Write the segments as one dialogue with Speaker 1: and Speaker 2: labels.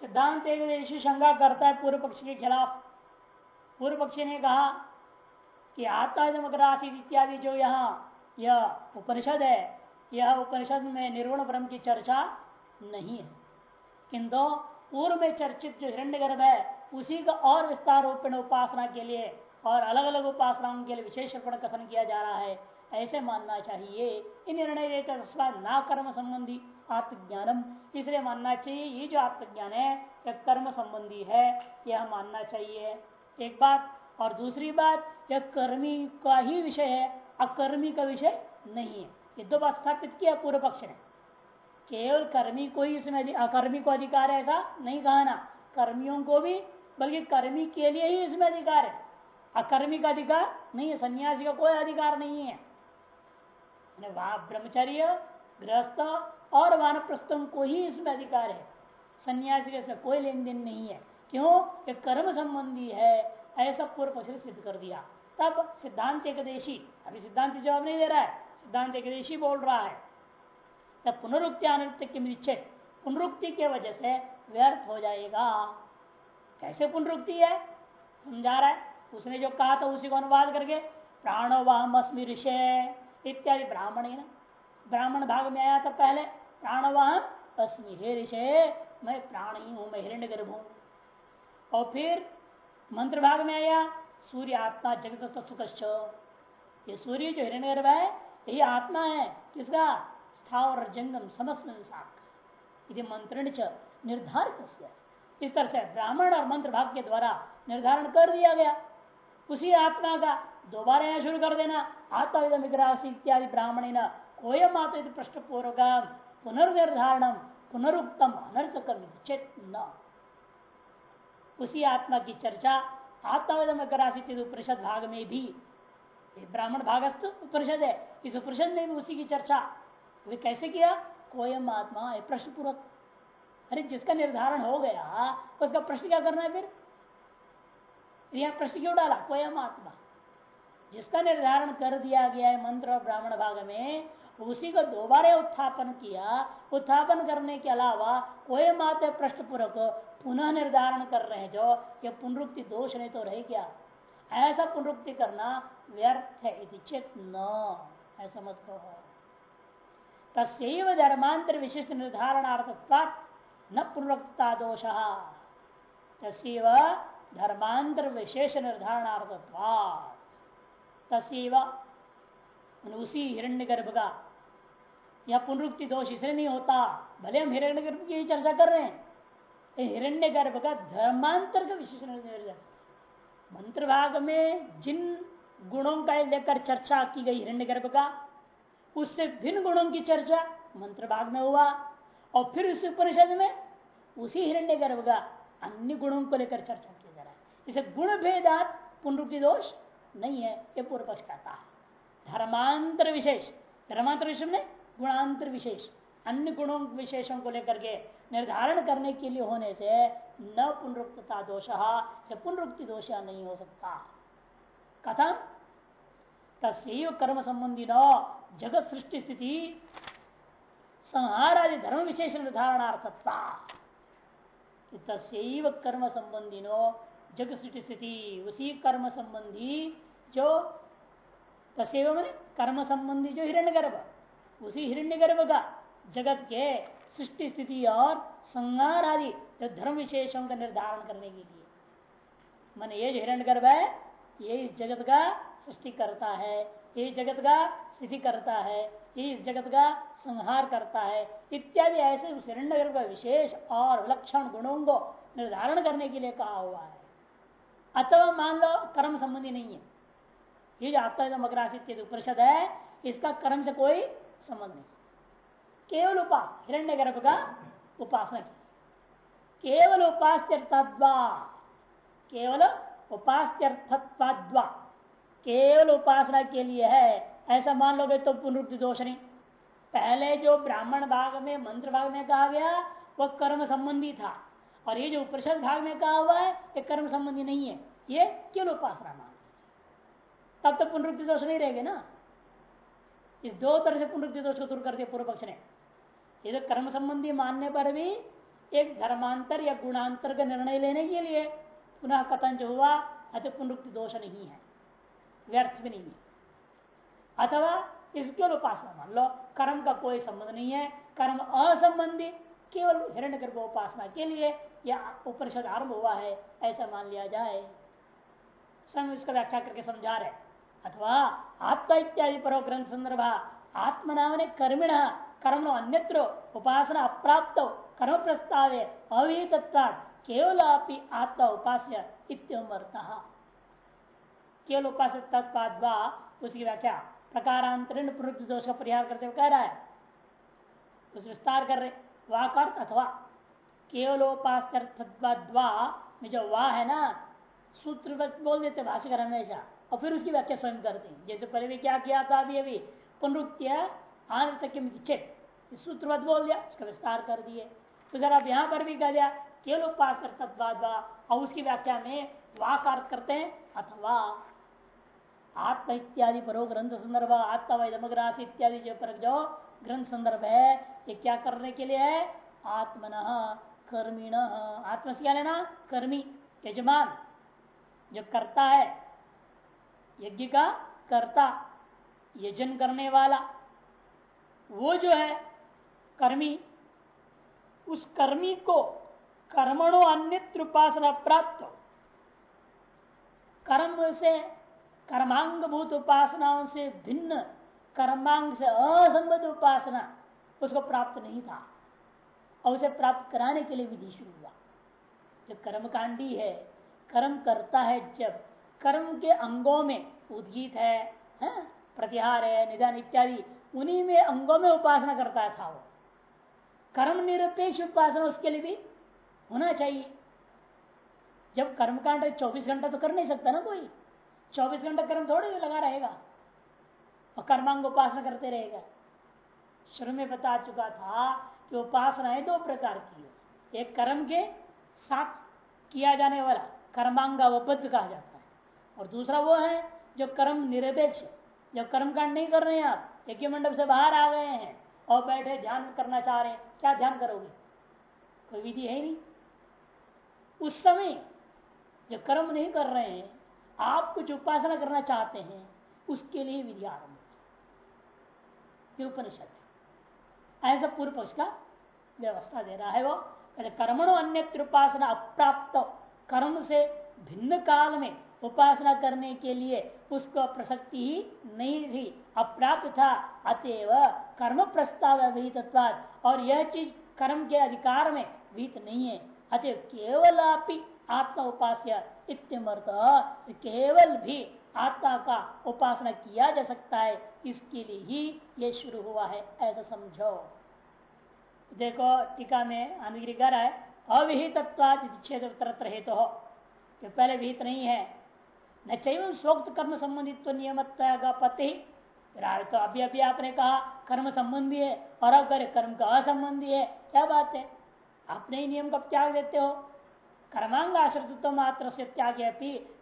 Speaker 1: सिद्धांत एक देशी शंका करता है पूर्व पक्ष के खिलाफ। पूर्व पक्षी ने कहा कि आत्मादमग्रासित इत्यादि जो यहाँ, यह उपनिषद है, यह उपनिषद में निर्गुण ब्रह्म की चर्चा नहीं है। किंतु पूर्व में चर्चित जो हिरण्य गर्भ है, उसी का और विस्तार रूप में उपासना के लिए और अलग अलग उपासनाओं के लिए विशेष रूपण कथन किया जा रहा है। ऐसे मानना चाहिए, इन निर्णय ना कर्म संबंधी आत्मज्ञानम। इसलिए मानना चाहिए, ये जो आत्मज्ञान है यह कर्म संबंधी है यह मानना चाहिए। एक बात और दूसरी बात, यह कर्मी का ही विषय है, अकर्मी का विषय नहीं है। ये दो बात स्थापित किया, पूर्व पक्ष ने। केवल कर्मी को ही इसमें अकर्मी को अधिकार है, ऐसा नहीं कहा ना। कर्मियों को भी, बल्कि कर्मी के लिए ही इसमें अधिकार है। अकर्मी का अधिकार नहीं है, सन्यासी का कोई अधिकार नहीं है। ब्रह्मचर्य, गृहस्थ और वानप्रस्थों को ही इसमें अधिकार है। सन्यासी का इसमें कोई लेन देन नहीं है। क्यों? ये कर्म संबंधी है। ऐसा पूर्व पक्ष ने सिद्ध कर दिया। तब सिद्धांत एकदेशी, अभी सिद्धांत जवाब नहीं दे रहा है। सिद्धांत एकदेशी बोल रहा है। तब पुनरुक्ति अनुक्ति के निश्चय पुनरुक्ति के वजह से व्यर्थ हो जाएगा। कैसे पुनरुक्ति है? समझा रहा है? उसने जो कहा था उसी को अनुवाद करके अस्मी ऋषय इत्यादि ब्राह्मण है ना। ब्राह्मण भाग में आया था पहले। प्राणवाम अस्मी हे ऋषय मैं प्राण ही हूँ मैं हिरण्य गर्भ हूँ। और फिर मंत्र भाग में आया, सूर्य आत्मा जगत सुख ये सूर्य जो हिरण्य गर्भ है, यही आत्मा है, किसका? स्थावर, जंगम, समस्त संसार मंत्र निर्धारित इस तरह से ब्राह्मण और मंत्र भाग के द्वारा निर्धारण कर दिया गया। उसी आत्मा का दोबारा यहाँ शुरू कर देना। आत्मा विग्रह इत्यादि ब्राह्मण कोय मात्र प्रश्न पूर्वक पुनर्निर्धारण पुनरुक्तम अनर्थ चेत न। उसी आत्मा की चर्चा आत्मावेदम उपनिषद भाग में भी ब्राह्मण भागस्थ उपनिषद है। इस उपनिषद में भी उसी की चर्चा। वे कैसे किया? कोयम आत्मा प्रश्न पूर्वक अरे, जिसका निर्धारण हो गया, उसका प्रश्न क्या करना है फिर? यह प्रश्न क्यों डाला? कोयम आत्मा। जिसका निर्धारण कर दिया गया है मंत्र और ब्राह्मण भाग में उसी को दोबारा उत्थापन किया। उत्थापन करने के अलावा कोई मात्र प्रश्न पूर्वक पुनः निर्धारण कर रहे हैं जो ये पुनरुक्ति दोष नहीं तो रह गया। ऐसा पुनरुक्ति करना व्यर्थ है चेत न। ऐसा मत कहो। तस्व धर्मांतर विशिष्ट निर्धारणार्थत्वा न पुनरुक्ता दोष। तस्व धर्मांतर विशेष निर्धारणार्थत्वा तस्व उसी हिरण्य गर्भ का यह पुनरुक्ति दोष इसलिए नहीं होता। भले हम हिरण्य गर्भ की चर्चा कर रहे हैं हिरण्य गर्भ का धर्मांतर का विशेष मंत्र भाग में जिन गुणों का लेकर चर्चा की गई हिरण्य गर्भ का, उससे भिन्न गुणों की चर्चा मंत्र भाग में हुआ और फिर उस उपनिषद में उसी हिरण्य गर्भ का अन्य गुणों को लेकर चर्चा किया जा रहा है। इसे गुण भेदात पुनरुक्ति दोष नहीं है, ये पूर्व पक्ष कहता है। धर्मांतर विशेष धर्मांतर विशेष में गुणांतर विशेष, अन्य गुणों विशेषों को लेकर के निर्धारण करने के लिए होने से न पुनरुक्तता दोष पुनरुक्ति दोष नहीं हो सकता। कथम? तस्व कर्म संबंधी न जगत सृष्टि स्थिति संहार आदि धर्म विशेष निर्धारणार्थता तस्व कर्म संबंधी नो जगत सृष्टि स्थिति उसी कर्म संबंधी जो तस्व कर्म संबंधी जो हिरण्य गर्भ उसी हिरण्य गर्भ का जगत के सृष्टि, स्थिति और संहार आदि जो धर्म विशेषों का निर्धारण करने के लिए। मन ये जो हिरण्य गर्भ है, ये इस जगत का सृष्टि करता है, ये जगत का स्थिति करता है, ये इस जगत का संहार करता है, इत्यादि ऐसे उस हिरण्य गर्भ का विशेष और विलक्षण गुणों को निर्धारण करने के लिए कहा हुआ है। अथवा मान लो, कर्म संबंधी नहीं है। ये जो आत्मा मकरासित उपनिषद है, इसका कर्म से कोई संबंध नहीं केवल उपास हिरण्य गर्भ का उपासना की केवल उपास्यर्थत्वा केवल उपास्यर्थत्वा केवल उपासना के लिए है ऐसा मान लोगे तो पुनरुक्ति दोष नहीं। पहले जो ब्राह्मण भाग में, मंत्र भाग में कहा गया वह कर्म संबंधी था। और ये जो उपनिषद भाग में कहा हुआ है, ये कर्म संबंधी नहीं है। ये केवल उपासना मान तब तो पुनरुक्ति दोष नहीं रहेगा ना। इस दो तरह से पुनरुक्ति दोष को दूर कर दिया पूर्व पक्ष ने। ये तो कर्म संबंधी मानने पर भी एक धर्मांतर या गुणांतर का निर्णय लेने के लिए पुनः कथन जो हुआ, अति पुनरुक्ति दोष नहीं है, व्यर्थ भी नहीं है। अथवा इसके उपासना मान लो, कर्म का कोई संबंध नहीं है, कर्म असंबंधी केवल हिरण्य गर्भ उपासना के लिए या उपनिषद आरंभ हुआ है, ऐसा मान लिया जाए। स्वयं इसका व्याख्या करके समझा रहे अथवा आत्मा इत्यादि परो ग्रंथ संदर्भ आत्मनाम ने कर्मिण, कर्म अन्यत्र उपासना अप्राप्त कर्म प्रस्ताव अविहित केवल अपनी आत्मा उपास्य केवल उपास्य तत्पाद उसकी व्याख्या, प्रकारांतरण प्रवृत्ति दोष का परिहार करते हुए कह रहा है। उस विस्तार कर रहे वाकर अथवा। केवलोपास्वा में जो वाह है ना, सूत्र बोल देते भाषिकर हमेशा। और फिर उसकी व्याख्या स्वयं करते हैं जैसे पहले भी क्या किया था, अभी अभी पुनरुत्य चेक। सूत्रवत बोल दिया, उसका विस्तार कर दिए। तो जरा आप यहाँ पर भी कह दिया, केवल उपास और उसकी व्याख्या में वाकार करते हैं, अथवा आत्म इत्यादि परो ग्रंथ संदर्भ आत्मा वैदमग्रास इत्यादि जो पर जो ग्रंथ संदर्भ है, ये क्या करने के लिए है? आत्मन, कर्मीण। आत्म से क्या लेना? कर्मी, यजमान। जो करता है यज्ञ का कर्ता, यजन करने वाला। वो जो है कर्मी, उस कर्मी को कर्मणो अन्य उपासना प्राप्त कर्म से, कर्मांग भूत उपासनाओं से भिन्न, कर्मांग से असंबद्ध उपासना उसको प्राप्त नहीं था। और उसे प्राप्त कराने के लिए विधि शुरू हुआ। जो कर्मकांडी है, कर्म करता है जब कर्म के अंगों में उद्गीत है, है? प्रतिहार है निदान इत्यादि उन्हीं में अंगों में उपासना करता था वो। कर्म निरपेक्ष उपासना उसके लिए भी होना चाहिए। जब कर्मकांड 24 घंटा तो कर नहीं सकता ना कोई। चौबीस घंटा कर्म थोड़े लगा रहेगा। और कर्मांग उपासना करते रहेगा। शुरू में बता चुका था कि उपासनाएँ दो प्रकार की है। एक कर्म के साथ किया जाने वाला कर्मांग कर्मांगावबद्ध कहा जाता है। और दूसरा वो है, जो कर्म निरपेक्ष जब कर्म कांड नहीं कर रहे हैं आप एक मंडप से बाहर आ गए हैं और बैठे ध्यान करना चाह रहे हैं, क्या ध्यान करोगे? कोई विधि है नहीं। उस समय जो कर्म नहीं कर रहे हैं, आप कुछ उपासना करना चाहते हैं, उसके लिए विधि आरंभ उपनिषद ऐसा पूर्व पक्ष का व्यवस्था दे रहा है वो कर्मणो अन्य उपासना अप्राप्त। कर्म से भिन्न काल में उपासना करने के लिए उसको प्रसक्ति ही नहीं थी। अप्राप्त था, अतएव कर्म प्रस्ताव विहित और यह चीज़ कर्म के अधिकार में विहित नहीं है। अतएव केवल आप आत्मा उपास्य केवल भी आत्मा का उपासना किया जा सकता है, इसके लिए ही ये शुरू हुआ है, ऐसा समझो। देखो, टीका में आनगिरी कह रहा है अविहित छेद हेतु तो पहले विहित नहीं है न चाहिए स्वक्त कर्म संबंधित तो नियमत तो अभी अभी आपने कहा, कर्म संबंधी है, और अब करे, कर्म का असंबंधी है, क्या बात है? अपने ही नियम का त्याग देते हो। कर्मांग आश्रित मात्र से त्याग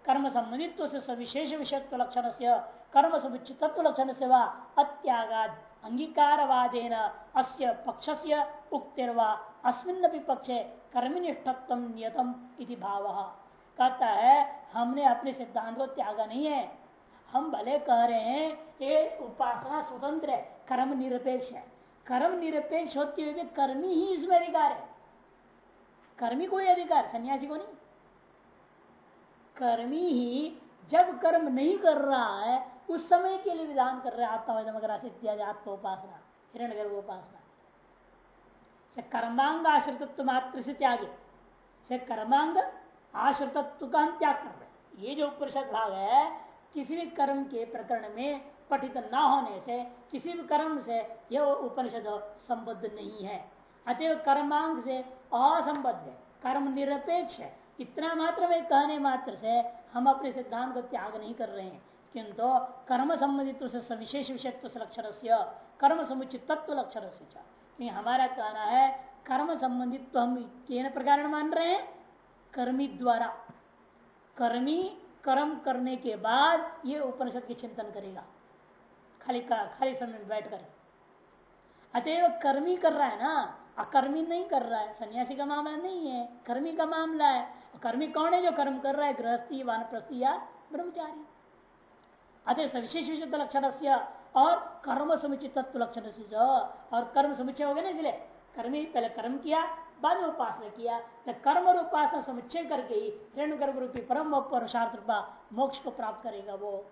Speaker 1: कर्म संबंधित्व से सविशेष विषयत्व लक्षण से कर्म समुचितत्व लक्षण से वह अत्यागाद, अंगीकारवादेन अस्य से उक्तिर्वा अस्मिन पक्षे कर्मनिष्ठत्व नियतम इति भाव। कहता है, हमने अपने सिद्धांत को त्यागा नहीं है। हम भले कह रहे हैं, ये उपासना स्वतंत्र है, कर्म निरपेक्ष है। कर्म निरपेक्ष होते हुए भी कर्मी ही इसमें अधिकार है। कर्मी कोई अधिकार, सन्यासी को नहीं। कर्मी ही, जब कर्म नहीं कर रहा है, उस समय के लिए विधान कर रहे आत्मा आत्मोपासना हिरण गर्भ उपासना। से कर्मांग आश्रित मात्र से त्यागे। से कर्मांग आश्रितत्व का हम त्याग कर रहे ये जो परिषद भाग है, किसी भी कर्म के प्रकरण में पठित न होने से, किसी भी कर्म से यह उपनिषद संबद्ध नहीं है। अतएव कर्मांग से असंबद्ध है, कर्म निरपेक्ष है। इतना मात्र में कहने मात्र से हम अपने सिद्धांत को त्याग नहीं कर रहे हैं। किंतु कर्म संबंधित से सविशेष विषयत्व लक्षण से कर्म समुचित तत्व लक्षण से हमारा कहना है, कर्म संबंधित तो हम केन प्रकार मान रहे हैं? कर्मी द्वारा। कर्मी कर्म करने के बाद ये उपनिषद के चिंतन करेगा। खाली का, खाली समय में बैठ कर अतएव कर्मी कर रहा है ना अकर्मी नहीं कर रहा है सन्यासी का मामला नहीं है कर्मी का मामला है। कर्मी कौन है जो कर्म कर रहा है? गृहस्थी वानप्रस्थी या ब्रह्मचारी। अतः सविशेष विशिष्ट लक्षण और कर्म समुचित तत्व लक्षण और कर्म समुचय हो गया ना इसलिए। कर्मी पहले कर्म किया बाद में उपासना किया तो कर्म और उपासना समुच्चय करके ही हिरण गर्भ रूपी परम पुरुषार्थ रूपा मोक्ष को प्राप्त करेगा वो।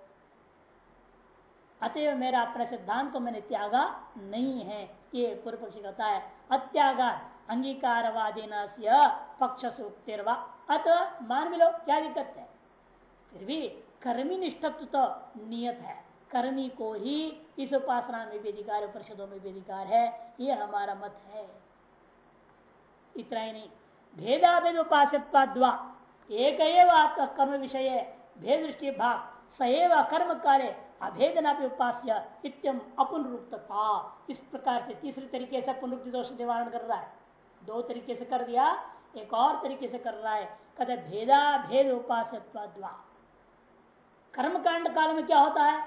Speaker 1: अतएव मेरा अपने सिद्धांत को मैंने त्यागा नहीं है, ये पूर्व पक्षी कहता है। अत्यागार अंगीकारवादी पक्ष से उक्तिरवा अतः मान भी लो, क्या दिक्कत है? फिर भी कर्मी निष्ठत्व तो नियत है। कर्मी को ही इस उपासना में भी अधिकार परिषदों में भी अधिकार है, ये हमारा मत है। इतना ही नहीं। भेदाभेद उपास्यवा एक आपका कर्म विषय भेद दृष्टि भाग सएव कर्म कार्य अभेदना भी उपास्य इत्यम अपुनरुक्तता। इस प्रकार से तीसरे तरीके से पुनरुक्ति दोष निवारण कर रहा है। दो तरीके से कर दिया, एक और तरीके से कर रहा है। कहते भेदा भेद उपास्य कर्मकांड काल में क्या होता है?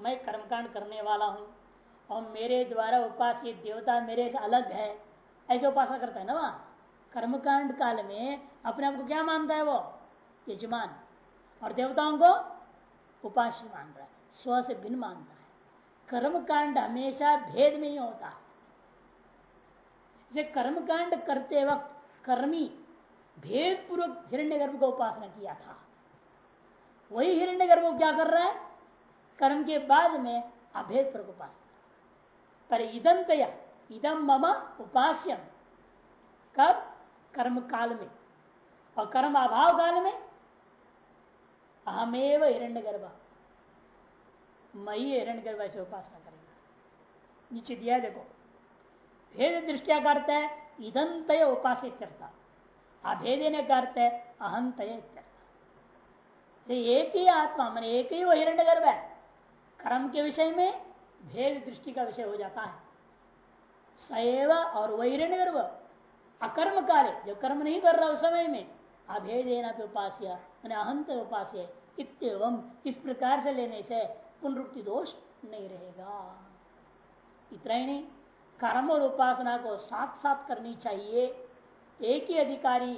Speaker 1: मैं कर्मकांड करने वाला हूँ और मेरे द्वारा उपास्य देवता मेरे से अलग है। ऐसे उपासना करता है ना वहाँ? कर्मकांड काल में अपने आप को क्या मानता है वो? यजमान। और देवताओं को उपास्य मान रहा है, स्व से भिन्न मानता है। कर्मकांड हमेशा भेद में ही होता है। जैसे कर्मकांड करते वक्त कर्मी भेद पूर्वक हिरण्य गर्भ को उपासना किया था। वही हिरण्य गर्भ को क्या कर रहा है? कर्म के बाद में अभेद पर उपासना पर इदंतया इदम मम उपास्यम। कब? कर्म काल में और कर्म अभाव काल में अहमेव हिरण्य गर्भ। मई हिरण्य गर्भ ऐसे उपासना करेगा। नीचे दिया देखो। भेद दृष्टिया करता है इदंत उपासित करता अभेद ने करते अहंत एक ही आत्मा, मैंने एक ही वो हिरण्य गर्भ है। कर्म के विषय में भेद दृष्टि का विषय हो जाता है। सैव और गर्भ अकर्म काले जो कर्म नहीं कर रहा उस समय में, अभेदेना पे उपास्य, मैंने अहंत उपास्य इतम इस प्रकार से लेने से पुनरुक्ति दोष नहीं रहेगा। इतना ही नहीं, कर्म और उपासना को साथ साथ करनी चाहिए। एक ही अधिकारी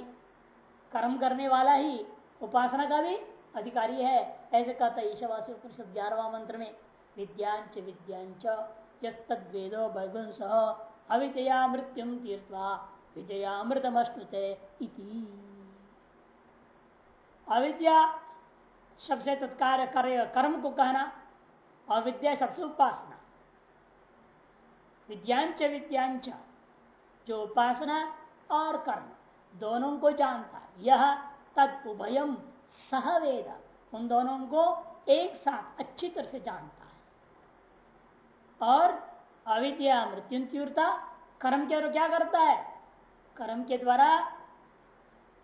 Speaker 1: कर्म करने वाला ही उपासना का भी अधिकारी है। ऐसे कहता है ईशवासी उपनिषद ग्यारहवा मंत्र में, विद्यांच विद्यांच यदो भगुंस। अविद्या मृत्युम तीर्थवा विद्यामृतमश्नुते अविद्या शब्द से तत्कार कर्म को कहना और विद्या शब्द से उपासना। विद्यांच विद्यांच, जो उपासना और कर्म, दोनों को जानता है। यह तद उभयम सहवेद उन दोनों को एक साथ अच्छी तरह से जानता है। और अविद्या मृत्यु तीव्रता कर्म के क्या करता है? कर्म के द्वारा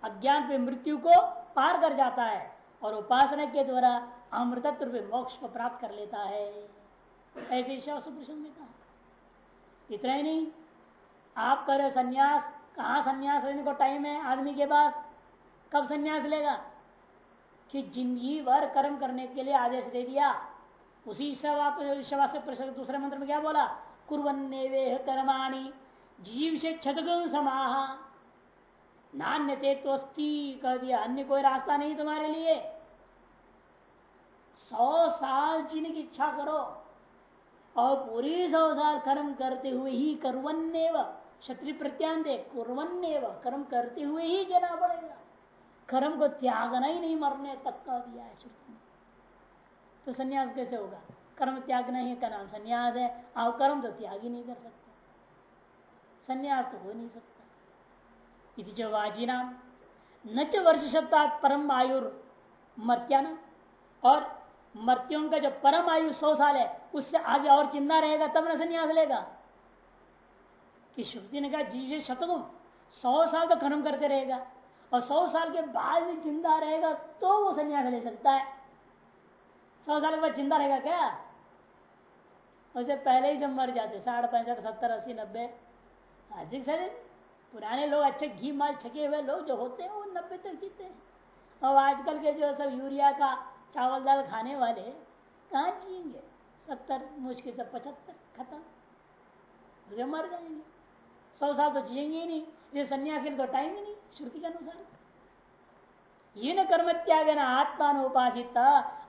Speaker 1: अज्ञान पे मृत्यु को पार कर जाता है और उपासना के द्वारा अमृतत्व पे मोक्ष को प्राप्त कर लेता है। ऐसे शास्त्र में कहा इतना ही नहीं, आप कर संन्यास। कहा संन्यास लेने को टाइम है आदमी के पास? कब संन्यास लेगा? कि ज़िंदगी भर कर्म करने के लिए आदेश दे दिया। उसी से दूसरे मंत्र में क्या बोला? कुरन्ने वे कर्माणी जीव से क्षतगुण समाह नान्य तो कह दिया, अन्य कोई रास्ता नहीं तुम्हारे लिए। सौ साल जीने की इच्छा करो, और पूरी सौ साल कर्म करते हुए ही करवन्ने क्षत्रिय प्रत्यांत कुरन्ने कर्म करते हुए ही जना पड़ेगा। कर्म को त्यागना ही नहीं मरने तक का दिया है तो संन्यास कैसे होगा? कर्म त्यागना ही का नाम संन्यास है? और कर्म तो त्याग ही नहीं कर सकते। संन्यास तो हो नहीं सकता। इति वाजी नाम न च वर्ष शब्दा परम आयुर मर्त्याना और मर्त्यों का जो परम आयु सौ साल है, उससे आगे और चिंता रहेगा, तब न संन्यास लेगा। कि श्रुति ने कहा, जी शतगुण। सौ साल तो कर्म करते रहेगा। और सौ साल के बाद भी ज़िंदा रहेगा तो वो संन्यास ले सकता है। सौ साल के बाद ज़िंदा रहेगा क्या? उसे पहले ही जब मर जाते, साठ, पैंसठ, सत्तर, अस्सी, नब्बे। अधिक से पुराने लोग अच्छे घी माल छके हुए लोग जो होते हैं, वो नब्बे तक जीते हैं। और आजकल के जो सब यूरिया का चावल दाल खाने वाले, कहा जियेंगे सत्तर, मुश्किल से पचहत्तर, खत्म। मर जाएँगे। सौ साल तो जियेंगे ही नहीं। ये संन्यास तो टाइम ही नहीं, श्रुति के अनुसार। ये न कर्म त्याग न आत्मा उपासित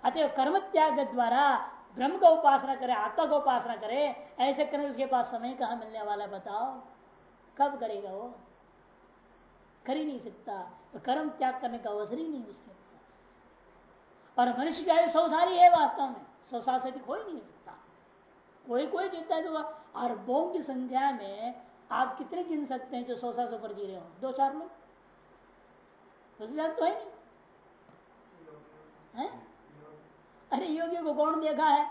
Speaker 1: अतः कर्म त्याग द्वारा ब्रह्म का उपासना करे, आत्मा का उपासना करे, ऐसे करने उसके पास समय कहा मिलने वाला बताओ। कब करेगा वो? कर ही नहीं सकता। तो कर्म त्याग करने का अवसर ही नहीं उसके पास। और मनुष्य की आयु सौ साल ही है वास्तव में। सौ साल से कोई नहीं सकता। कोई कोई जीतता है तो अरबों की संख्या में आप कितने गिन सकते हैं जो सौ साल से ऊपर जी रहे हो? दो चार लोग तो है नहीं। है? अरे योगी को कौन देखा है?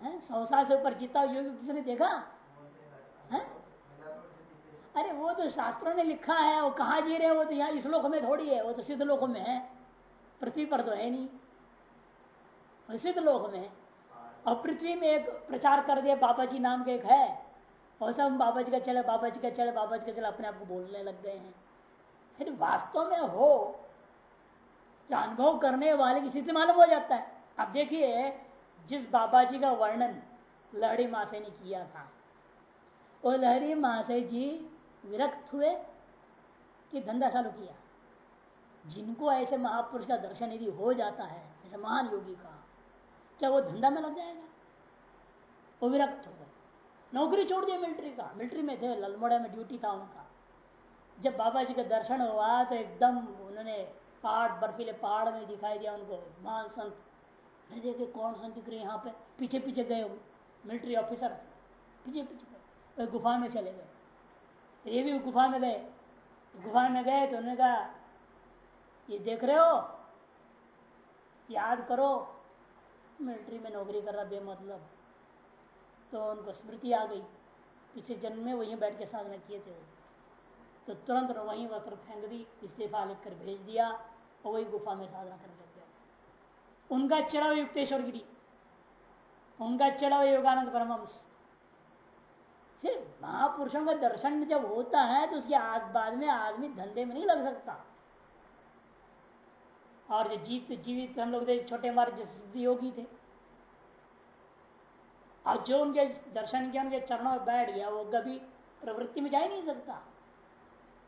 Speaker 1: सौ साल से ऊपर जीता योगी किसने देखा? है? अरे वो तो शास्त्रों ने लिखा है, वो कहा जी रहे वो तो यहाँ इस लोक में थोड़ी है, वो तो सिद्ध लोक में है। पृथ्वी पर तो है नहीं। सिद्ध लोक में और पृथ्वी में एक प्रचार कर दिया बाबा जी नाम के एक है। और सब बाबा जी का चले बाबा जी का चले बाबा जी का चले, अपने आप को बोलने लग गए हैं। फिर वास्तव में हो अनुभव करने वाले की स्थिति मालूम हो जाता है। अब देखिए, जिस बाबा जी का वर्णन लहरी मासे ने किया था, वो लहरी मासे जी विरक्त हुए कि धंधा चालू किया। जिनको ऐसे महापुरुष का दर्शन यदि हो जाता है, ऐसे महान योगी का, क्या वो धंधा में लग जाएगा? वो विरक्त हो गए। नौकरी छोड़ दिया मिलिट्री का। मिलिट्री में थे, ललमोड़ा में ड्यूटी था उनका। जब बाबा जी का दर्शन हुआ तो एकदम उन्होंने पहाड़ बर्फीले पहाड़ में दिखाई दिया उनको। महान संत। देखे कौन संत दिख रहे यहाँ पे? पीछे पीछे गए मिलिट्री ऑफिसर पीछे पीछे गए। गुफा में चले गए। ये भी गुफा में गए। गुफा में गए तो उन्होंने कहा, ये देख रहे हो? याद करो मिलिट्री में नौकरी कर रहा बेमतलब। तो उनको स्मृति आ गई। पिछले जन्म में वहीं बैठ के साधना किए थे। तो तुरंत वहीं वस्त्र फेंक दी, इस्तीफा लिख कर भेज दिया। और वही गुफा में साधना करने लग गया। उनका चढ़ाव युक्तेश्वर गिरी, उनका चढ़ाव योगानंद परमंश महापुरुषों का दर्शन जब होता है तो उसके आज बाद में आदमी धंधे में नहीं लग सकता। और जो जीत जीवित हम लोग थे, छोटे हमारे योगी थे। और जो उनके दर्शन के उनके चरणों में बैठ गया, वो कभी प्रवृत्ति में जा ही नहीं सकता।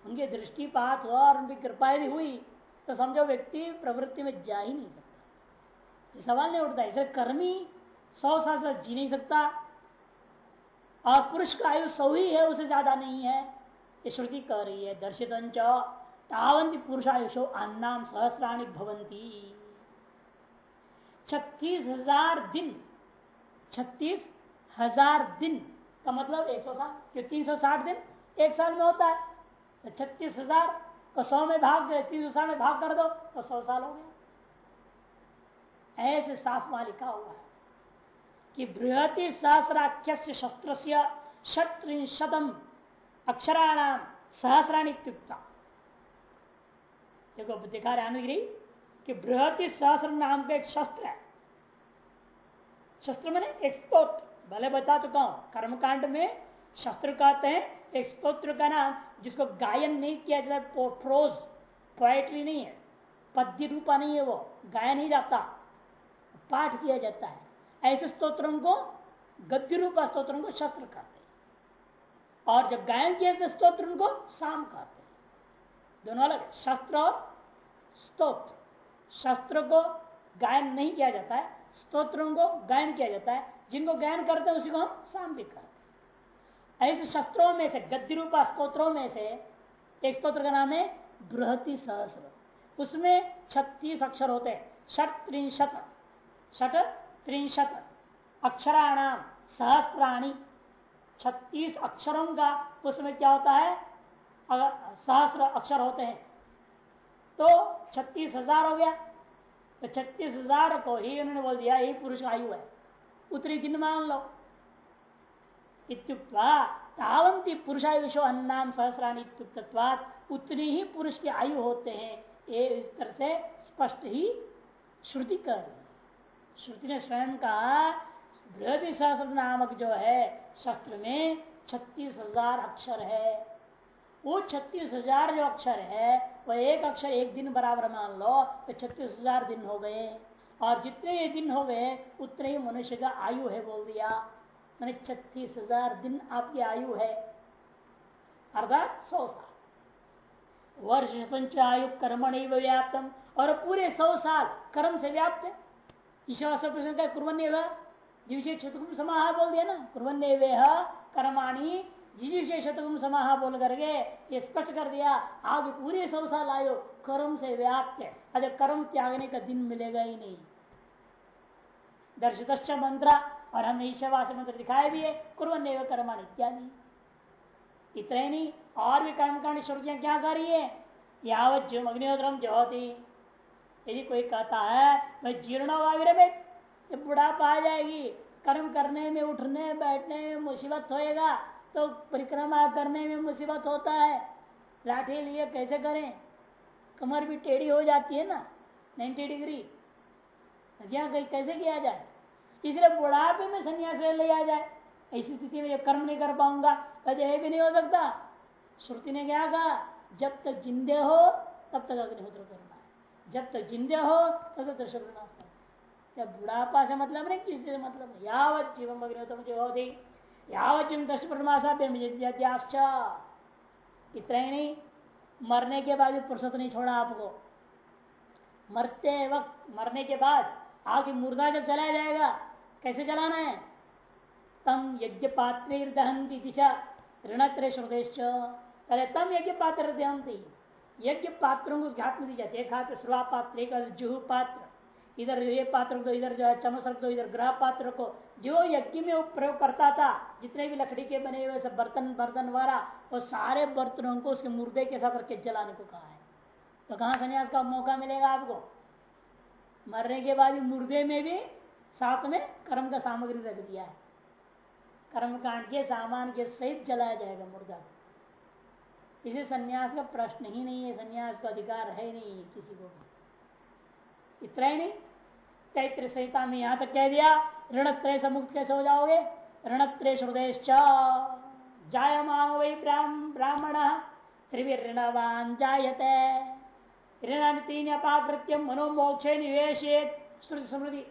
Speaker 1: उनके दृष्टिपात हुआ और उनकी कृपाएँ यदि हुई। तो समझो व्यक्ति प्रवृत्ति में जा ही नहीं सकता। सवाल नहीं उठता, इसे कर्मी सौ साल से जी नहीं सकता और पुरुष का आयु सौ ही है, उसे ज़्यादा नहीं है। ये श्रुति कह रही है दर्शित तावंती पुरुषायुषो अन्नाम सहस्राणी भवंती छत्तीस हज़ार दिन, छत्तीस हज़ार दिन का मतलब एक सौ साठ तीन सौ साठ दिन एक साल में होता है तो छत्तीस हज़ार को सौ में भाग दे तीन सौ साठ में भाग कर दो तो सौ साल हो गया ऐसे साफ़ वहाँ लिखा हुआ है कि बृहति सहस्राख्य शस्त्र से शत्रिशतम अक्षराणाम सहस्राणी तुक्ता देखो, दिखा रहे आनंदगिरी कि बृहति सहस्र नाम का एक शस्त्र है। शस्त्र मैंने एक स्त्रोत्र भले बता चुका हूँ, कर्मकांड में शस्त्र कहते हैं एक स्त्रोत्र का नाम, जिसको गायन नहीं किया जाता प्रोज पोएट्री नहीं है, पद्य रूपा नहीं है वो गाया नहीं जाता, पाठ किया जाता है। ऐसे स्त्रोत्रों को, गद्य रूपा स्त्रोत्रों को शस्त्र कहते हैं। और जब गायन किया जाता स्त्रोत्र को शाम कहते हैं। दोनों अलग शस्त्र और स्त्रोत्र शस्त्र को गायन नहीं किया जाता है स्त्रोत्रों को गायन किया जाता है, जिनको गायन करते हैं उसी को हम सांबिक कहते हैं। ऐसे शस्त्रों में से गद्य रूपा स्त्रोत्रों में से, एक स्त्रोत्र का नाम है बृहति सहस्र। उसमें छत्तीस अक्षर होते हैं। षट त्रिशत षट त्रिशत अक्षराणाम सहस्त्राणी छत्तीस अक्षरों का उसमें क्या होता है? सहस्र अक्षर होते हैं। तो छत्तीस हज़ार हो गया। तो छत्तीस हज़ार को ही उन्होंने बोल दिया यही पुरुष आयु है। उतरी दिन मान लो। तावंती पुरुषायुषो अन्नाम सहस्राणी उतनी ही पुरुष की आयु होते हैं। ये इस तरह से स्पष्ट ही श्रुति कर श्रुति ने स्वयं कहा, बृहदि सहस्र नामक जो है, शस्त्र में छत्तीस हज़ार अक्षर है। वो छत्तीस हज़ार जो अक्षर है, वह एक अक्षर एक दिन बराबर मान लो तो छत्तीस हज़ार दिन हो गए। और जितने ये दिन हो गए, उतने ही मनुष्य का आयु है बोल दिया। मैंने छत्तीस हज़ार दिन आपकी आयु है। अर्थात सौ साल। वर्ष शतंच आयु कर्मण व्याप्तम, और पूरे सौ साल कर्म से व्याप्त है। ईश्वर प्रश्न का विशेष समाह बोल दिया ना कुरन्य वे कर्माणी जिस विशेष समाह बोल करके ये स्पष्ट कर दिया, आगे पूरे सौ साल आयो कर्म से व्याप्त है। अरे कर्म त्यागने का दिन मिलेगा ही नहीं। दर्शित मंत्र और हमने ईश्वास मंत्र दिखाए भी है कुरन्य कर्माणी इत्यादि। इतने नहीं, और भी कर्म कांड श्रुतियाँ क्या कर रही है? यावत जो अग्निहोत्रम होती यदि कोई कहता है, मैं जीर्ण में बुढ़ापा आ जाएगी। कर्म करने में, उठने, बैठने में मुसीबत होएगा तो परिक्रमा करने में मुसीबत होता है। लाठी लिए कैसे करें? कमर भी टेढ़ी हो जाती है ना 90 डिग्री क्या कैसे किया जाए? इसलिए बुढ़ापे में संन्यास ले आ जाए। ऐसी स्थिति में कर्म नहीं कर पाऊँगा। कभी भी नहीं हो सकता। श्रुति ने क्या कहा? जब तक जिंदे हो, तब तक अग्निहोत्र करना जब तक जिंदे हो, तब तक दर्शन क्या बुढ़ापा से मतलब नहीं, किसी से मतलब यावत जीवन अग्निहोत्र जो होती, यावत जीवन दस परमाशाभ्य इतना ही नहीं, मरने के बाद भी फुर्सत नहीं छोड़ा आपको। मरते वक्त, मरने के बाद आपकी मुर्दा जब चलाया जाएगा कैसे जलाना है? तम यज्ञ पात्र दहंती दिशा, ऋणत्र श्रुदेश अरे, तम यज्ञ पात्र दहंती यज्ञ पात्रों को घात में दी जाती है एक हाथ सुहा पात्र एक जुह पात्र। इधर ये पात्र को, इधर जो है चमस रख दो इधर ग्रह पात्र को, जो यज्ञ में प्रयोग करता था, जितने भी लकड़ी के बने हुए, सब बर्तन बर्तन वाला, वो सारे बर्तनों को उसके मुर्दे के साथ रख जलाने को कहा है। तो कहा संन्यास का मौका मिलेगा आपको? मरने के बाद मुर्दे में भी साथ में कर्म का सामग्री रख दिया है। कर्म कांड के सामान के सहित जलाया जाएगा मुर्दा। इसे संन्यास का प्रश्न ही नहीं है, संन्यास का अधिकार है नहीं किसी को भी। इतना ही नहीं तैत्र संहिता में यहाँ तक कह दिया, ऋणत्रय से मुक्त कैसे हो जाओगे? ऋणत्रय श्रुदेश जायमान वही ब्राह्मण त्रिवीर्णवान जायते। ऋण तीन अपाकृत्य मनोमोक्ष निवेश श्रुति। समृद्धि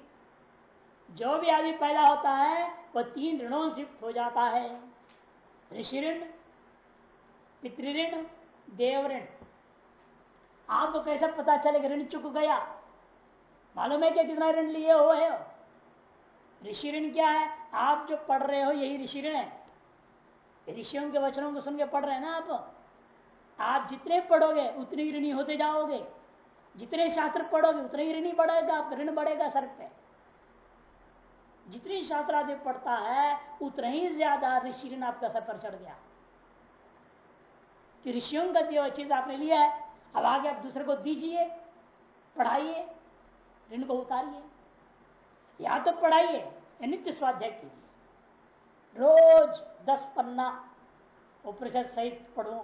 Speaker 1: जो भी आदि पैदा होता है वह तीन ऋणों से युक्त हो जाता है। ऋषि ऋण पितृण देव ऋण। आपको कैसे पता चलेगा ऋण चुक गया? मालूम है क्या कितना ऋण लिए हो है? ऋषि ऋण क्या है? आप जो पढ़ रहे हो, यही ऋषि ऋण है। ऋषियों के वचनों को सुन के पढ़ रहे हैं ना आप? आप जितने पढ़ोगे, उतने ही ऋणी होते जाओगे। जितने शास्त्र पढ़ोगे, उतने ही ऋणी बढ़ेगा, आप ऋण बढ़ेगा सर पे। जितनी शास्त्र आदि पढ़ता है, उतना ही ज़्यादा ऋषि ऋण आपका सर पर चढ़ गया। कि ऋषियों का जो चीज़ आपने लिया है, अब आगे आप दूसरे को दीजिए, पढ़ाइए ऋण को उतारिए। या तो पढ़ाइए, या नित्य स्वाध्याय कीजिए। रोज दस पन्ना उपनिषद सहित पढ़ो,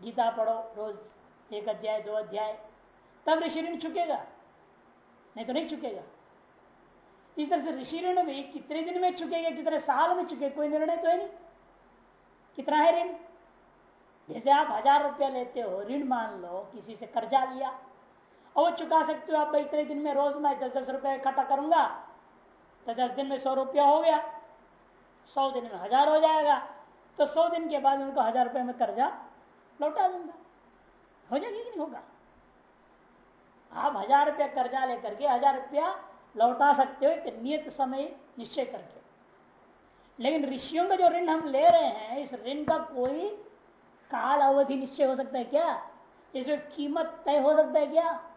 Speaker 1: गीता पढ़ो, रोज एक अध्याय, दो अध्याय, तब ऋषि ऋण चुकेगा, नहीं तो नहीं चुकेगा। इस तरह से ऋषि ऋण भी कितने दिन में चुकेगा, कितने साल में चुके, कोई निर्णय तो है नहीं। कितना है ऋण? जैसे आप हज़ार रुपया लेते हो, ऋण मान लो, किसी से कर्जा लिया, और वो चुका सकते हो आप इतने दिन में रोज मैं दस दस रुपया इकट्ठा करूँगा तो दस दिन में सौ रुपया हो गया, सौ दिन में हज़ार हो जाएगा तो सौ दिन के बाद उनको हज़ार रुपये में कर्जा लौटा दूँगा। हो जाएगी कि नहीं होगा? आप हज़ार रुपया कर्जा लेकर के हज़ार रुपया लौटा सकते हो एक नियत समय निश्चय करके। लेकिन ऋषियों का जो ऋण हम ले रहे हैं, इस ऋण का कोई काल अवधि निश्चय हो सकता है क्या? इसमें कीमत तय हो सकता है क्या?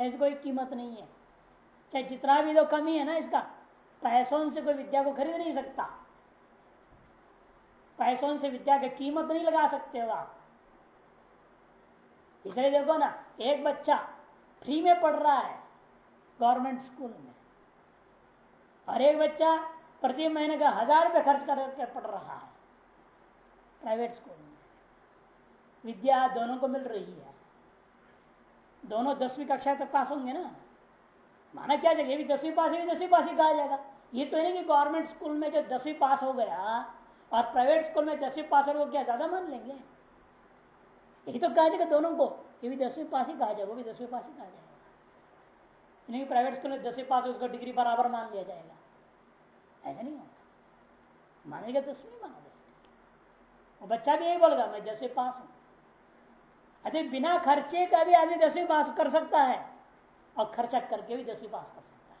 Speaker 1: ऐसी कोई कीमत नहीं है। चाहे जितना भी तो कमी है ना इसका, पैसों से कोई विद्या को खरीद नहीं सकता। पैसों से विद्या की कीमत नहीं लगा सकते हो आप। इसलिए देखो ना, एक बच्चा फ्री में पढ़ रहा है गवर्नमेंट स्कूल में। और एक बच्चा प्रति महीने का हज़ार रुपये खर्च करके पढ़ रहा है, प्राइवेट स्कूल में। विद्या दोनों को मिल रही है। दोनों दसवीं कक्षा तक पास होंगे ना। माना क्या जाएगा, ये भी दसवीं पास है दसवीं पास ही कहा जाएगा। ये तो नहीं कि गवर्नमेंट स्कूल में जो दसवीं पास हो गया और प्राइवेट स्कूल में दसवीं पास हो क्या ज़्यादा मान लेंगे? यही तो कहा जाएगा दोनों को, ये भी दसवीं पास ही कहा जाएगा, वो भी दसवीं पास ही कहा जाएगा। नहीं प्राइवेट स्कूल में दसवीं पास उसको डिग्री बराबर मान लिया जाएगा। ऐसा नहीं होगा मानेगा दसवीं माना जाएगा वो बच्चा भी यही बोलेगा, मैं दसवीं पास हूँ। अरे, बिना खर्चे का भी आदमी दसवीं पास कर सकता है, और खर्चा करके भी दसवीं पास कर सकता है।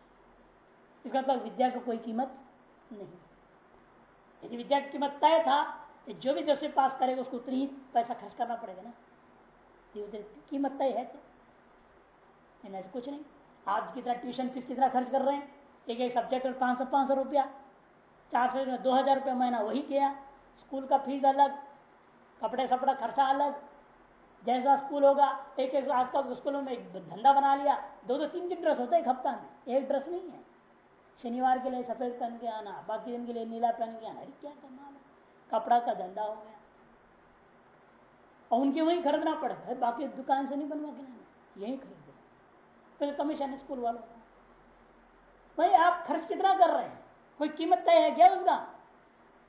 Speaker 1: इसका मतलब विद्या का कोई कीमत नहीं। यदि विद्या की कीमत तय था तो जो भी दसवीं पास करेगा, उसको उतनी ही पैसा खर्च करना पड़ेगा ना। कीमत तय है तो ऐसा कुछ नहीं। आप कितना ट्यूशन फ़ीस कितना खर्च कर रहे हैं? एक एक सब्जेक्ट पर पाँच सौ पाँच सौ रुपया। चार सौ दो हज़ार रुपया महीना वही किया। स्कूल का फ़ीस अलग, कपड़े सपड़ा खर्चा अलग। जैसा स्कूल होगा, एक एक आजकल स्कूलों में एक धंधा बना लिया। दो दो, तीन तीन ड्रेस होता है एक हफ़्ता में। एक ड्रेस नहीं है। शनिवार के लिए सफ़ेद पहन के आना, बाकी दिन के लिए नीला पहन के आना क्या है? कपड़ा का धंधा हो गया। और उनके वहीं खरीदना पड़ेगा। बाकी दुकान से नहीं बनवा के लाना। यही खरीदो फिर कमीशन स्कूल वालों का। भाई, आप खर्च कितना कर रहे हैं? कोई कीमत तय है क्या उसका?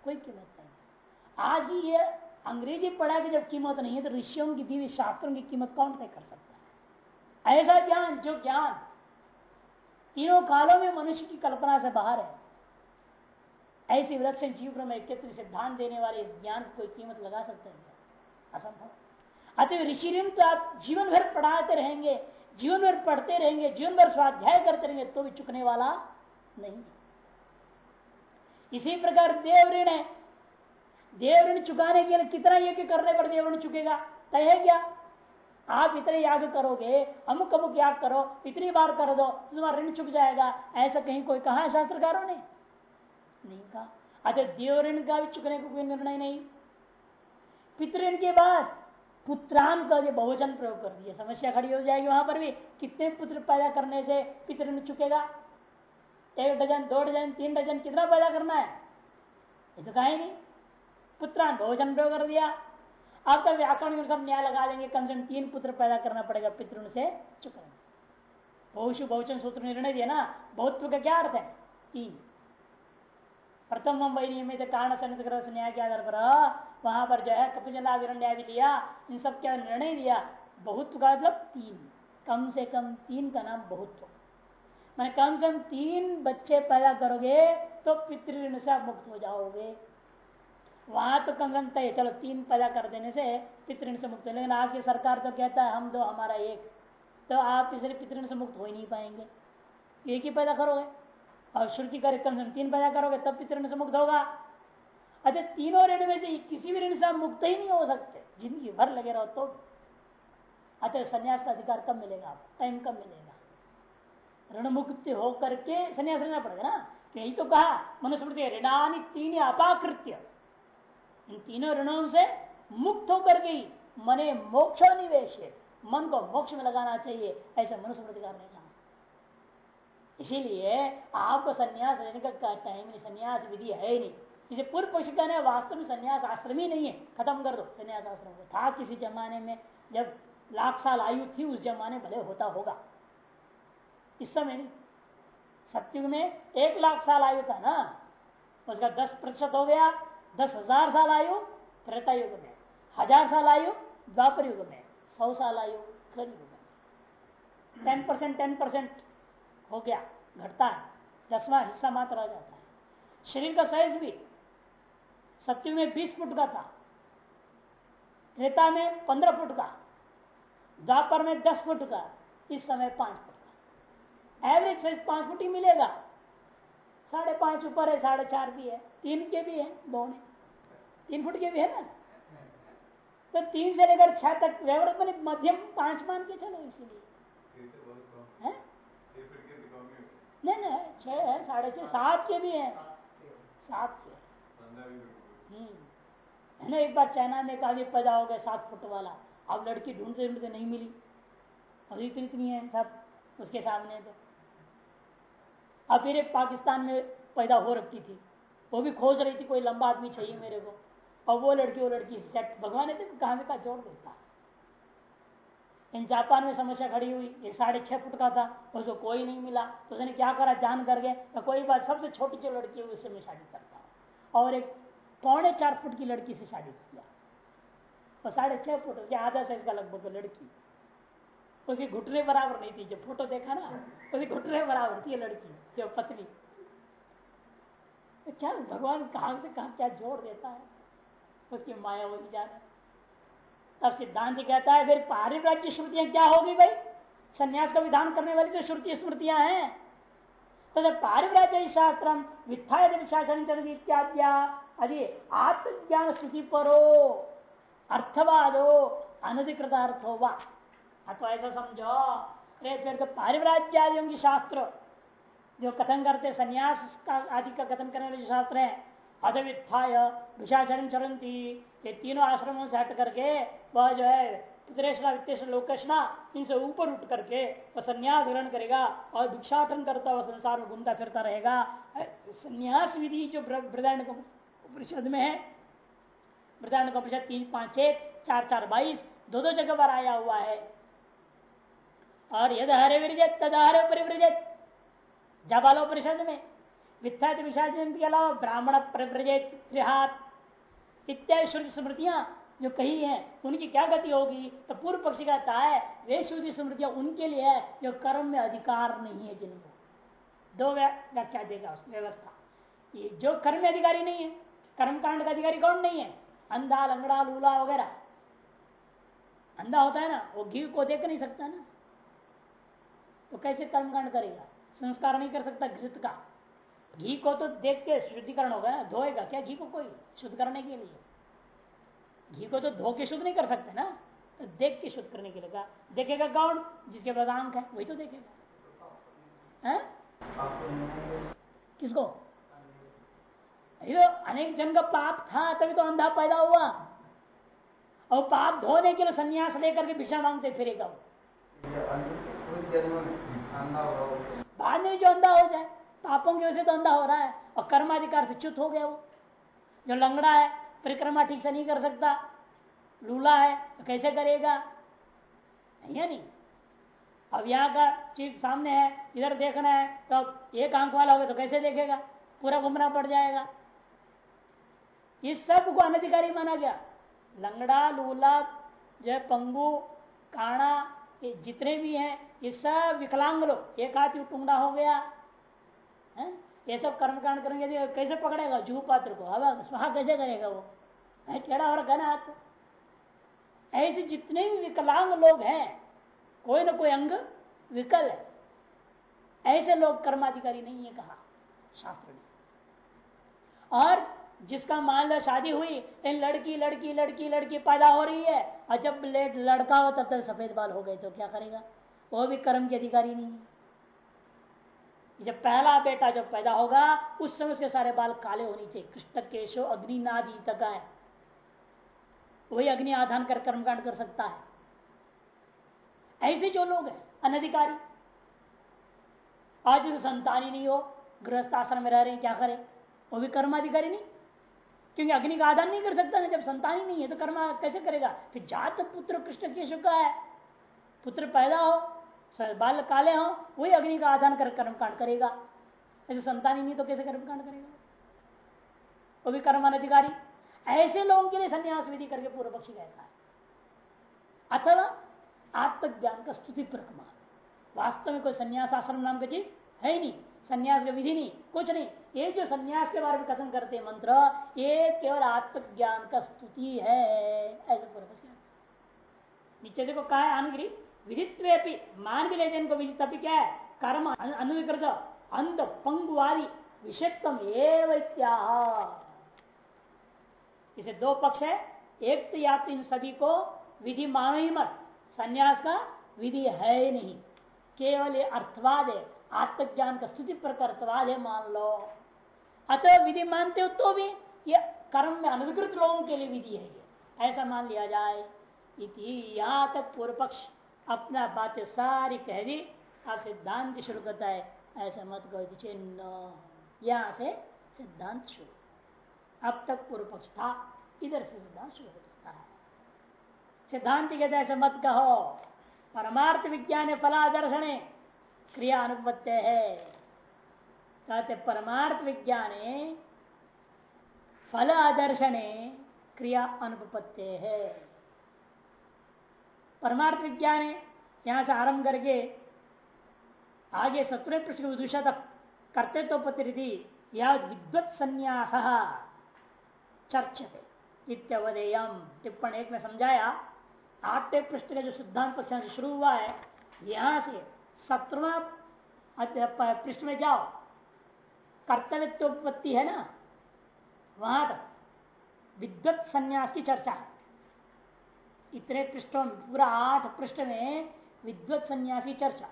Speaker 1: कोई कीमत तय नहीं। आज ही ये अंग्रेज़ी पढ़ा की जब कीमत नहीं है तो ऋषियों की दी शास्त्रों की कीमत कौन तय कर सकता है? ऐसा ज्ञान, जो ज्ञान तीनों कालों में मनुष्य की कल्पना से बाहर है, ऐसे विलक्षण जीव में एकत्र सिद्धांत देने वाले इस ज्ञान की कोई कीमत लगा सकते हैं असंभव। अतः ऋषि तो आप जीवन भर पढ़ाते रहेंगे जीवन भर पढ़ते रहेंगे, जीवन भर स्वाध्याय करते रहेंगे तो भी चुकने वाला नहीं इसी प्रकार देव ऋण है। देव ऋण चुकाने के लिए कितना यज्ञ करने पर देव ऋण चुकेगा? तय है क्या? आप इतने याग करोगे, अमुक अमुक याग करो, इतनी बार कर दो तो तुम्हारा ऋण चुक जाएगा। ऐसा कहीं कोई कहा है शास्त्रकारों ने? नहीं कहा। अतः देव ऋण का भी चुकने का कोई निर्णय नहीं। पितृण के बाद पुत्रान का जो बहुवचन प्रयोग कर दिया समस्या खड़ी हो जाएगी वहाँ पर भी। कितने पुत्र पैदा करने से पितृण चुकेगा? एक डजन, दो डजन, तीन डजन कितना पैदा करना है? ये तो कहा नहीं। पुत्रान बहुवचन प्रयोग कर दिया। अब तो व्याकरण में सब न्याय लगा देंगे कम से कम तीन पुत्र पैदा करना पड़ेगा पितृण से चुकने बहुशु बहुचन सूत्र निर्णय दिया ना? बहुत्व का क्या अर्थ है? तीन। प्रथम वही नियमित कारण सन्नित न्याय के आधार पर वहाँ पर जो है कपिला न्याय भी लिया, इन सब क्या निर्णय दिया बहुत का मतलब तीन, कम से कम तीन का नाम बहुत मैंने कम से कम तीन बच्चे पैदा करोगे तो पितृण से मुक्त हो जाओगे। वहाँ तो कम कम तय, चलो तीन पैदा कर देने से पितृण से मुक्त लेकिन आज की सरकार तो कहता है, हम दो, हमारा एक। तो आप इसलिए पितृण से मुक्त हो ही नहीं पाएँगे। एक ही पैदा करोगे। और श्रुति करे कम से तीन पैदा करोगे, तब भी पितृण से मुक्त होगा। अच्छा तीनों ऋण में से किसी भी ऋण से मुक्त ही नहीं हो सकते। ज़िंदगी भर लगे रहो तो अच्छा संन्यास का अधिकार कब मिलेगा आपको? टाइम कब मिलेगा? ऋण मुक्त होकर के संन्यास लेना पड़ेगा ना? यही तो कहा, मनुस्मृति, ऋणानी तीन अपाकृत्य। इन तीनों ऋणों से मुक्त होकर के मने मोक्ष निवेश मन को मोक्ष में लगाना चाहिए, ऐसा मनुस्मृतिकार ने कहा। इसीलिए आपको संन्यास लेने का टाइम संन्यास विधि है ही नहीं। इसे पूर्व पक्ष कहने वास्तव में संन्यास आश्रम ही नहीं है, खत्म कर दो, संन्यास आश्रम को था किसी जमाने में, जब लाख साल आयु थी, उस जमाने भले होता होगा। इस समय नहीं। सत्युग में एक लाख साल आयु था ना, उसका दस प्रतिशत हो गया, दस हज़ार साल आयु, त्रेता युग में। हज़ार साल आयु, द्वापर युग में। सौ साल आयु कल युग में। टेन परसेंट टेन परसेंट हो गया। घटता है। दसवां हिस्सा मात्र रह जाता है। शरीर का साइज़ भी सत्युग में बीस फुट का था। त्रेता में पंद्रह फुट का। द्वापर में दस फुट का। इस समय पाँच फुट का। एवरेज साइज़ पाँच फुट ही मिलेगा। साढ़े पाँच ऊपर है, साढ़े चार भी है। तीन के भी है, बोने तीन फुट के भी है ना? तो तीन से लेकर छह तक, व्यवहार मध्यम पाँच मान के चलो इसीलिए। नहीं नहीं छह है साढ़े छह सात के भी है। सात के। हम्म। ना एक बार चाइना में काफ़ी पैदा हो गया सात फुट वाला। अब लड़की ढूंढते ढूंढते नहीं मिली। अभी इतनी इतनी है सब उसके सामने तो। अब फिर एक पाकिस्तान में पैदा हो रखी थी। वो भी खोज रही थी कोई लंबा आदमी चाहिए मेरे को। और वो लड़की वो लड़की सेट भगवान ने कहा कहा जोड़ देता इन जापान में समस्या खड़ी हुई एक साढ़े छह फुट का था उसको कोई नहीं मिला। तो उसने क्या करा, जान करके तो कोई बात, सबसे छोटी जो लड़की है, उससे मैं शादी करता और एक पौने चार फुट की लड़की से शादी किया। और साढ़े छह फुट, उसके आधा साइज़ का लगभग लड़की। उसकी घुटने बराबर नहीं थी, जो फ़ोटो देखा ना उसकी घुटने बराबर थी लड़की, जो पत्नी तो क्या, भगवान कहाँ से कहा क्या जोड़ देता है? उसकी माया वही जाने तब सिद्धांत कहता है, फिर पारिव्राज्य श्रुतियाँ क्या होगी भाई? संन्यास का विधान करने वाली तो श्रुति स्मृतियाँ हैं। तो जब पारिव्राज्य शास्त्र आत्मज्ञान स्थिति परो, अर्थवादो अनधिकृत अर्थ होगा अथवा ऐसा समझो, अरे फिर तो पारिव्राज्य आदि शास्त्र, जो कथन करते संन्यास का आदि का कथन करने वाले शास्त्र है अधवित्थाय विषाचरण चरंती ये तीनों आश्रमों से हट करके, वह जो है पितरेशना वित्तेश लोकेशना इनसे ऊपर उठ करके वह संन्यास ग्रहण करेगा और भिक्षाटन करता हुआ संसार में घूमता फिरता रहेगा। संन्यास विधि जो वृदारण उपनिषद में है वृदारण उपनिषद तीन, पाँच, एक, चार चार, बाईस, दो दो जगह पर आया हुआ है। और यद हरे विरजत तद हरे परिवृजत परिषद में। के अलावा ब्राह्मण इत्यादि श्रुति स्मृतियाँ जो कही है, उनकी क्या गति होगी? तो पूर्व पक्षी कहता है वे श्रुति स्मृतियाँ उनके लिए है, जो कर्म में अधिकार नहीं है जिनको। दो व्याख्या देगा उस व्यवस्था। ये जो कर्म में अधिकारी नहीं है कर्म कांड का अधिकारी कौन नहीं है? अंधा, लंगड़ा, लूला वगैरह। अंधा होता है ना, वो घी को देख नहीं सकता ना। तो कैसे कर्मकांड करेगा? संस्कार नहीं कर सकता घृत का। घी को तो देख के शुद्धिकरण होगा ना, धोएगा क्या? घी को कोई शुद्ध करने के लिए घी को तो धो के शुद्ध नहीं कर सकते ना? तो देख के शुद्ध करने के लिए का देखेगा कौन जिसके आँख है, वही तो देखेगा। है? किसको? अनेक जन का पाप था, तभी तो अंधा पैदा हुआ। और पाप धोने के लिए संन्यास लेकर के भिक्षा मांगते फिरेगा बाद में जो अंधा हो जाए पापों की वजह से तो अंधा हो रहा है, और कर्माधिकार से च्युत हो गया वो। जो लंगड़ा है, परिक्रमा ठीक से नहीं कर सकता, लूला है तो कैसे करेगा? नहीं नहीं। अब यहाँ का चीज़ सामने है, इधर देखना है तो एक आँख वाला होगा तो कैसे देखेगा? पूरा घूमना पड़ जाएगा। इस सबको अनधिकारी माना गया। लंगड़ा, लूला, जो है, पंगु ये जितने भी हैं, ये सब विकलांग लोग, एक हाथ टूंगना हो गया। है? ये सब कर्मकांड करेंगे कैसे पकड़ेगा जू पात्र को? अब वहाँ कैसे करेगा वो? टेढ़ा और घना हाथ ऐसे जितने भी विकलांग लोग हैं, कोई ना कोई अंग विकल है। ऐसे लोग कर्माधिकारी नहीं है कहा शास्त्र ने। और जिसका मान लो शादी हुई लड़की लड़की लड़की लड़की पैदा हो रही है, और जब लेट लड़का हो तब तक सफ़ेद बाल हो गए तो क्या करेगा? वो भी कर्म के अधिकारी नहीं है। जब पहला बेटा जब पैदा होगा, उस समय उसके सारे बाल काले होने चाहिए। कृष्ण केशो अग्निनादि तक है। वही अग्नि आधान कर, कर्मकांड कर सकता है। ऐसे जो लोग हैं, अनधिकारी, आज संतान ही नहीं हो, गृहस्थ आश्रम में रह रहे हैं, क्या करें? वो भी कर्माधिकारी नहीं। क्योंकि अग्नि का आधान नहीं कर सकता, ना जब संतान ही नहीं है तो कर्म कैसे करेगा? फिर जात, पुत्र, कृष्ण केशु का है। पुत्र पैदा हो बाल काले हो, वही अग्नि का आधान कर कर्मकांड करेगा। ऐसे संतान ही नहीं तो कैसे कर्मकांड करेगा? वो भी कर्मान अधिकारी ऐसे लोगों के लिए संन्यास विधि करके पूर्व पक्षी कहता है। अथवा आत्मज्ञान का स्तुति प्रकमान। वास्तव में कोई संन्यास आश्रम नाम की चीज़ है ही नहीं। संन्यास का विधि नहीं, कुछ नहीं। ये जो संन्यास के बारे में कथन करते हैं मंत्र, ये केवल आत्मज्ञान का स्तुति है। ऐसे पूर्व पक्षी नीचे देखो कहा है आनगिरी? विधित्व मान भी लेते इनको विदित अभी क्या? है कर्म अनुविकृत अंत पंगुवादी विषयत्म एवं इसे दो पक्ष है। एक तो या तो इन सभी को विधि मानो ही मत। संन्यास का विधि है नहीं। केवल अर्थवाद है। आत्मज्ञान का स्थिति प्रकर्तवाद है, मान लो। अतः विधि मानते हो तो भी ये कर्म में अनुकृत लोगों के लिए विधि है ऐसा मान लिया जाए। यहाँ तक पूर्व पक्ष अपना बातें सारी कह दी आप सिद्धांत शुरू करता है। ऐसा मत कहो चिन्ह, यहाँ से सिद्धांत शुरू। अब तक पूर्व पक्ष था, इधर से सिद्धांत शुरू हो जाता है। सिद्धांत कहते ऐसे मत कहो। परमार्थ विज्ञान फलादर्शन क्रिया अनुपत्य है। कहते परमार्थ विज्ञान फल आदर्शन क्रिया अनुपत्य है। परमार्थ विज्ञान है, यहाँ से आरंभ करके आगे सत्रह पृष्ठ विदुषा तक करते तो पति या विद्वत संन्यास चर्चते इत्यवधेयम टिप्पण एक में समझाया, आठवें पृष्ठ का जो सिद्धांत से शुरू हुआ है, यहाँ से सत्रवा पृष्ठ में जाओ। कर्तव्योत्पत्ति है ना? वहाँ तक। विद्वत संन्यास की चर्चा। है इतने पृष्ठों में, पूरा आठ पृष्ठ में विद्वत सन्यासी चर्चा।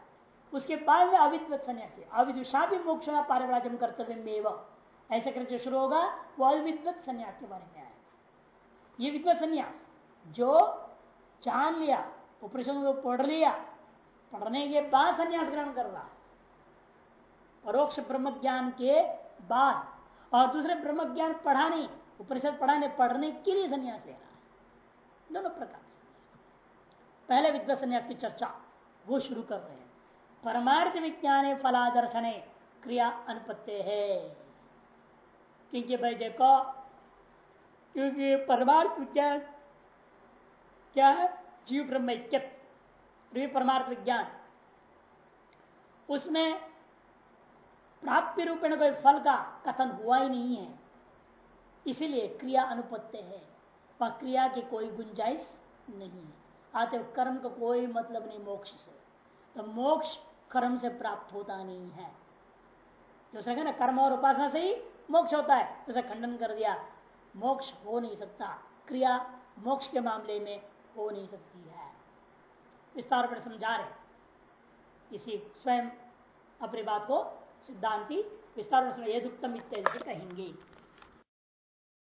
Speaker 1: उसके बाद में अविद्वत सन्यासी अविदुषा भी मोक्ष पारिवराजम कर्तव्य में ऐसे करके शुरू होगा, वो अविद्वत संन्यास के बारे में आया ये विद्वत संन्यास, जो जान लिया, उपनिषद को पढ़ लिया, पढ़ने के बाद संन्यास ग्रहण कर रहा परोक्ष ब्रह्म ज्ञान के बाद, और दूसरे ब्रह्म ज्ञान पढ़ाने उपनिषद पढ़ाने पढ़ने के लिए संन्यास ले रहा दोनों प्रकार। पहले विद्वत संन्यास की चर्चा, वो शुरू कर रहे हैं। परमार्थ विज्ञान फलादर्शन क्रिया अनुपत्य है। क्योंकि भाई देखो, क्योंकि परमार्थ विज्ञान क्या है? जीव ब्रह्म परमार्थ विज्ञान। उसमें प्राप्ति रूपेण कोई फल का कथन हुआ ही नहीं है। इसीलिए क्रिया अनुपत्य है। वह क्रिया की कोई गुंजाइश नहीं है। आते कर्म का कोई मतलब नहीं मोक्ष से। तो मोक्ष कर्म से प्राप्त होता नहीं है। जो ना कर्म और उपासना से ही मोक्ष होता है। तो खंडन कर दिया। मोक्ष हो नहीं सकता। क्रिया मोक्ष के मामले में हो नहीं सकती है। विस्तार पर समझा रहे इसी स्वयं अपनी बात को सिद्धांति विस्तार में यदुक्तम इत्यादि कहेंगे।